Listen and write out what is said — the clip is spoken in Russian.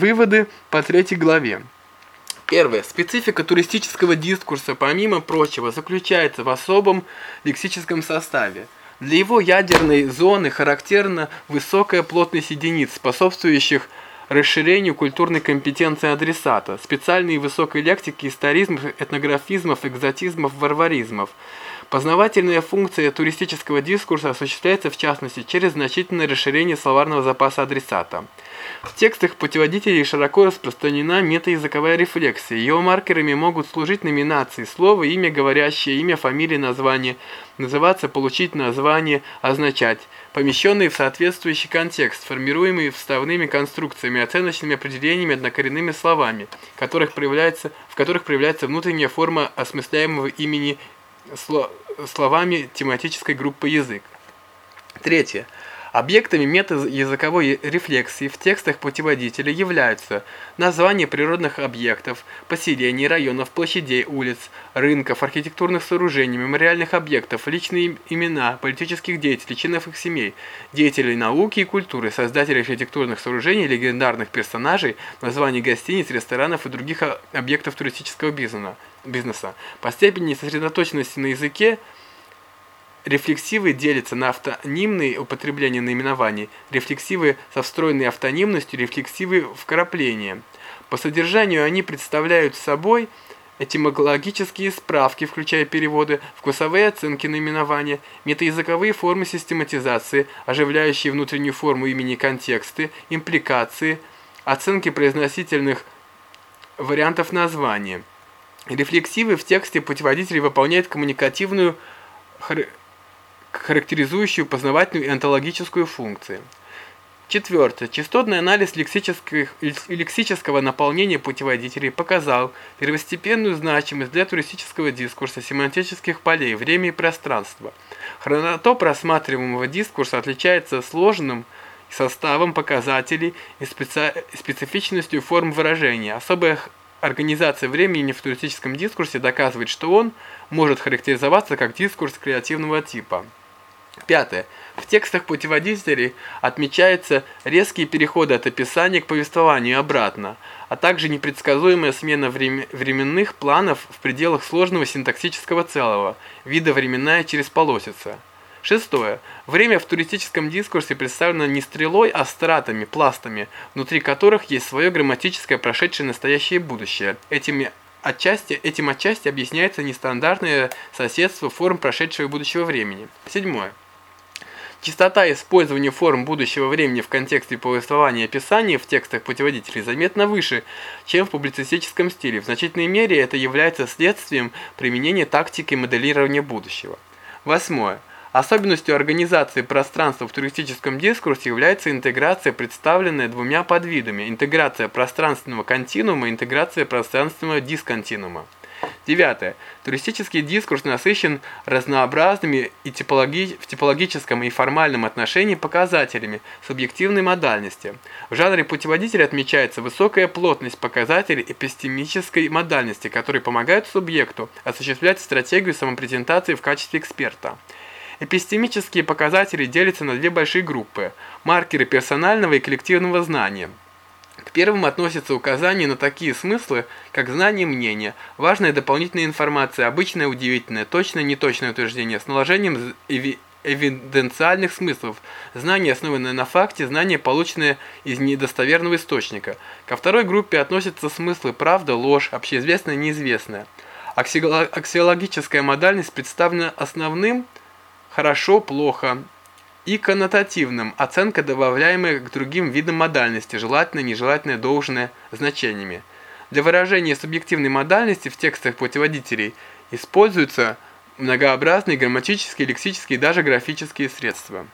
Выводы по третьей главе. Первое. Специфика туристического дискурса, помимо прочего, заключается в особом лексическом составе. Для его ядерной зоны характерна высокая плотность единиц, способствующих расширению культурной компетенции адресата, специальной высокой лексики историзмов, этнографизмов, экзотизмов, варваризмов. Познавательная функция туристического дискурса осуществляется в частности через значительное расширение словарного запаса адресата. В текстах путеводителей широко распространена метаязыковая рефлексия. Ее маркерами могут служить номинации, слово, имя говорящее, имя, фамилия, название, называться, получить название, означать, помещенные в соответствующий контекст, формируемые вставными конструкциями, оценочными определениями, однокоренными словами, которых проявляется, в которых проявляется внутренняя форма осмысляемого имени словами тематической группы язык. Третье. Объектами метаязыковой рефлексии в текстах путеводителя являются названия природных объектов, поселений, районов, площадей, улиц, рынков, архитектурных сооружений, мемориальных объектов, личные имена политических деятелей, членов их семей, деятелей науки и культуры, создателей архитектурных сооружений, легендарных персонажей, названий гостиниц, ресторанов и других объектов туристического бизнеса. По степени сосредоточенности на языке – Рефлексивы делятся на автонимные употребления наименований, рефлексивы со встроенной автонимностью, рефлексивы вкрапления. По содержанию они представляют собой этимологические справки, включая переводы, вкусовые оценки наименования, метаязыковые формы систематизации, оживляющие внутреннюю форму имени контексты, импликации, оценки произносительных вариантов названия. Рефлексивы в тексте путеводителей выполняют коммуникативную характеризующую познавательную и онтологическую функции. Четвертое. Частотный анализ лексического наполнения путеводителей показал первостепенную значимость для туристического дискурса семантических полей, время и пространства. Хронотоп рассматриваемого дискурса отличается сложным составом показателей и специфичностью форм выражения. Особая организация времени в туристическом дискурсе доказывает, что он может характеризоваться как дискурс креативного типа. Пятое. В текстах путеводителей отмечаются резкие переходы от описания к повествованию обратно, а также непредсказуемая смена временных планов в пределах сложного синтаксического целого, вида временная через полосица. Шестое. Время в туристическом дискурсе представлено не стрелой, а стратами, пластами, внутри которых есть свое грамматическое прошедшее настоящее будущее. Этими отчасти, этим отчасти объясняется нестандартное соседство форм прошедшего и будущего времени. Седьмое. Частота использования форм будущего времени в контексте повествования и описания в текстах путеводителей заметно выше, чем в публицистическом стиле. В значительной мере это является следствием применения тактики моделирования будущего. Восьмое. Особенностью организации пространства в туристическом дискурсе является интеграция, представленная двумя подвидами – интеграция пространственного континуума и интеграция пространственного дисконтинуума. Девятое. Туристический дискурс насыщен разнообразными и типологи в типологическом и формальном отношении показателями субъективной модальности. В жанре путеводителя отмечается высокая плотность показателей эпистемической модальности, которые помогают субъекту осуществлять стратегию самопрезентации в качестве эксперта. Эпистемические показатели делятся на две большие группы – маркеры персонального и коллективного знания – к первым относятся указания на такие смыслы, как знание мнения, важная дополнительная информация, обычное удивительное, точное неточное утверждение с наложением эвиденциальных смыслов, знание, основанное на факте, знание, полученное из недостоверного источника. Ко второй группе относятся смыслы правда, ложь, общеизвестное, неизвестное. Аксиологическая модальность представлена основным хорошо, плохо, и коннотативным – оценка, добавляемая к другим видам модальности, желательное, нежелательное, должное, значениями. Для выражения субъективной модальности в текстах путеводителей используются многообразные грамматические, лексические и даже графические средства.